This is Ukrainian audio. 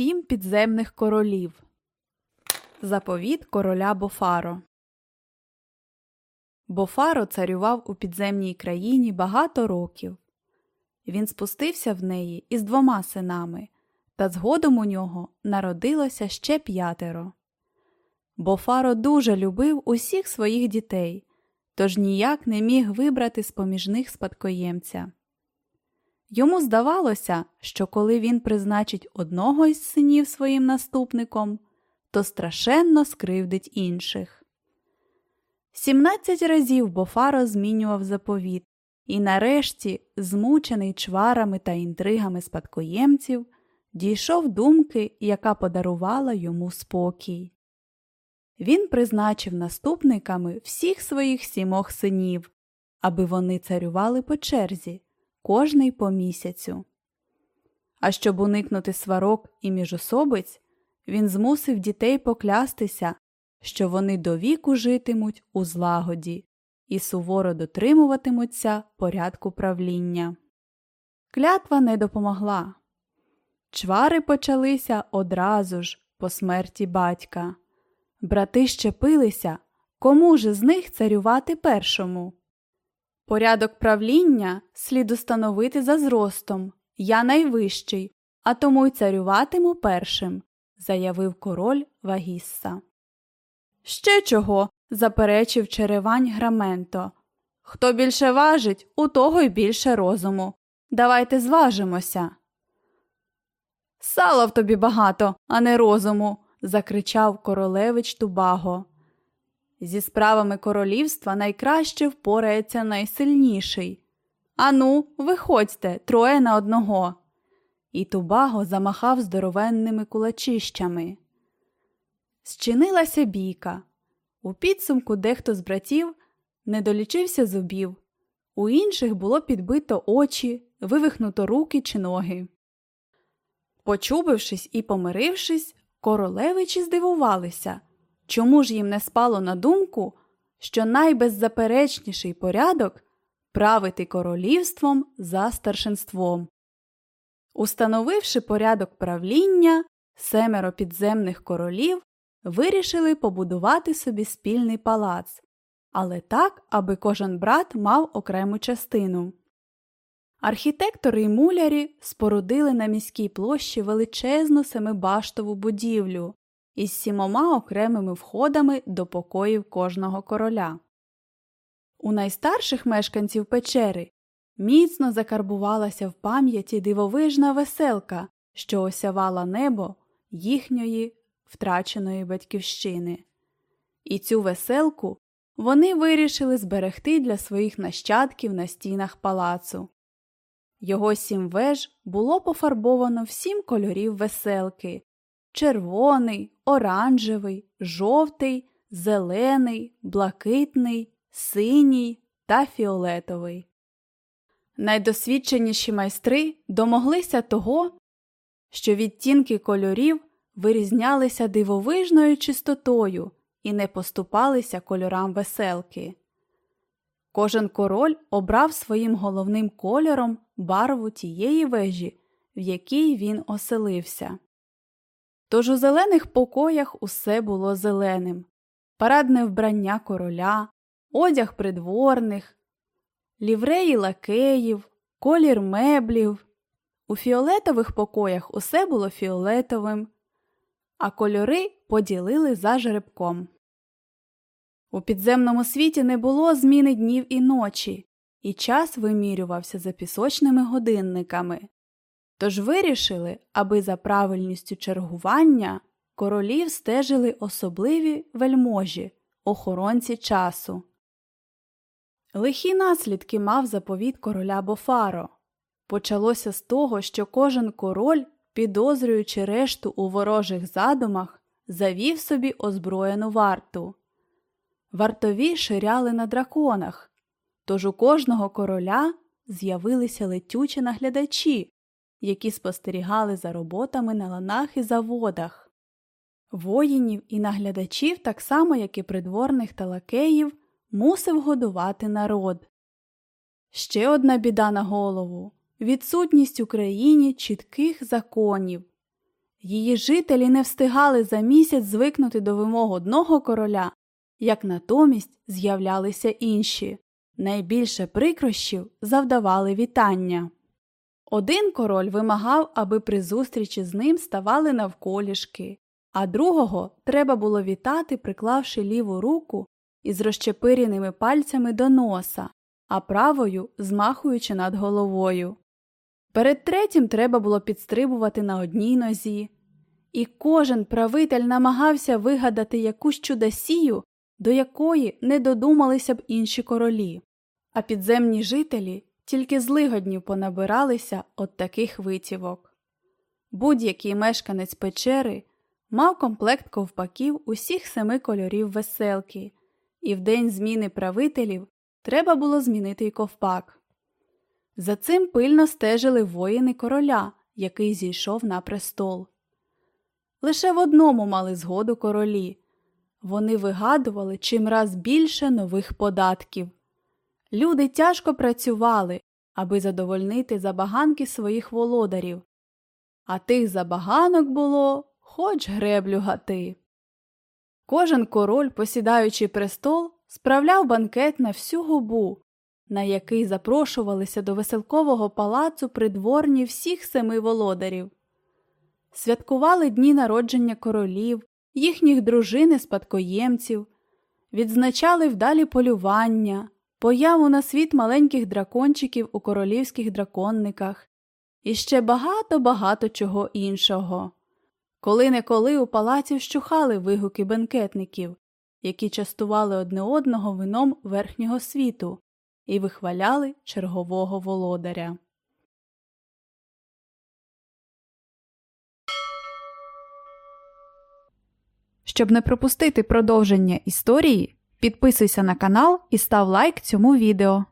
Сім підземних королів. Заповіт короля Бофаро. Бофаро царював у підземній країні багато років. Він спустився в неї із двома синами, та згодом у нього народилося ще п'ятеро. Бофаро дуже любив усіх своїх дітей, тож ніяк не міг вибрати з поміж них спадкоємця. Йому здавалося, що коли він призначить одного із синів своїм наступником, то страшенно скривдить інших. Сімнадцять разів Бофаро змінював заповіт і, нарешті, змучений чварами та інтригами спадкоємців, дійшов думки, яка подарувала йому спокій. Він призначив наступниками всіх своїх сімох синів, аби вони царювали по черзі кожний по місяцю. А щоб уникнути сварок і міжособиць, він змусив дітей поклястися, що вони до віку житимуть у злагоді і суворо дотримуватимуться порядку правління. Клятва не допомогла. Чвари почалися одразу ж по смерті батька. Брати щепилися, кому ж з них царювати першому. Порядок правління слід установити за зростом. Я найвищий, а тому й царюватиму першим, заявив король Вагісса. Ще чого? заперечив черевань Граменто. Хто більше важить, у того й більше розуму. Давайте зважимося. Сала в тобі багато, а не розуму, закричав королевич Тубаго. Зі справами королівства найкраще впорається найсильніший. Ану, виходьте, троє на одного. І Тубаго замахав здоровенними кулачищами. Зчинилася бійка. У підсумку дехто з братів не долічився зубів, у інших було підбито очі, вивихнуто руки чи ноги. Почубившись і помирившись, королевичі здивувалися. Чому ж їм не спало на думку, що найбеззаперечніший порядок правити королівством за старшинством? Установивши порядок правління, семеро підземних королів вирішили побудувати собі спільний палац, але так, аби кожен брат мав окрему частину. Архітектори й мулярі спорудили на міській площі величезну семибаштову будівлю, із сімома окремими входами до покоїв кожного короля. У найстарших мешканців печери міцно закарбувалася в пам'яті дивовижна веселка, що осявала небо їхньої втраченої батьківщини. І цю веселку вони вирішили зберегти для своїх нащадків на стінах палацу. Його сім веж було пофарбовано в сім кольорів веселки червоний, оранжевий, жовтий, зелений, блакитний, синій та фіолетовий. Найдосвідченіші майстри домоглися того, що відтінки кольорів вирізнялися дивовижною чистотою і не поступалися кольорам веселки. Кожен король обрав своїм головним кольором барву тієї вежі, в якій він оселився. Тож у зелених покоях усе було зеленим парадне вбрання короля, одяг придворних, лівреї лакеїв, колір меблів. У фіолетових покоях усе було фіолетовим, а кольори поділили за жеребком. У підземному світі не було зміни днів і ночі, і час вимірювався за пісочними годинниками. Тож вирішили, аби за правильністю чергування королів стежили особливі вельможі, охоронці часу. Лихі наслідки мав заповіт короля Бофаро. Почалося з того, що кожен король, підозрюючи решту у ворожих задумах, завів собі озброєну варту. Вартові ширяли на драконах, тож у кожного короля з'явилися летючі наглядачі, які спостерігали за роботами на ланах і заводах. Воїнів і наглядачів, так само як і придворних та лакеїв, мусив годувати народ. Ще одна біда на голову відсутність в Україні чітких законів. Її жителі не встигали за місяць звикнути до вимог одного короля, як натомість з'являлися інші. Найбільше прикрощів завдавали вітання. Один король вимагав, аби при зустрічі з ним ставали навколішки, а другого треба було вітати, приклавши ліву руку із розчепиреними пальцями до носа, а правою змахуючи над головою. Перед третім треба було підстрибувати на одній нозі, і кожен правитель намагався вигадати якусь чудосію, до якої не додумалися б інші королі, а підземні жителі тільки злигоднів понабиралися от таких витівок. Будь-який мешканець печери мав комплект ковпаків усіх семи кольорів веселки, і в день зміни правителів треба було змінити й ковпак. За цим пильно стежили воїни короля, який зійшов на престол. Лише в одному мали згоду королі вони вигадували чимраз більше нових податків. Люди тяжко працювали, аби задовольнити забаганки своїх володарів, а тих забаганок було хоч греблю гати. Кожен король, посідаючи престол, справляв банкет на всю губу, на який запрошувалися до веселкового палацу придворні всіх семи володарів. Святкували дні народження королів, їхніх дружин і спадкоємців, відзначали вдалі полювання, появу на світ маленьких дракончиків у королівських драконниках і ще багато-багато чого іншого. Коли неколи у палаці вщухали вигуки бенкетників, які частували одне одного вином верхнього світу і вихваляли чергового володаря. Щоб не пропустити продовження історії, підписуйся на канал і став лайк цьому відео.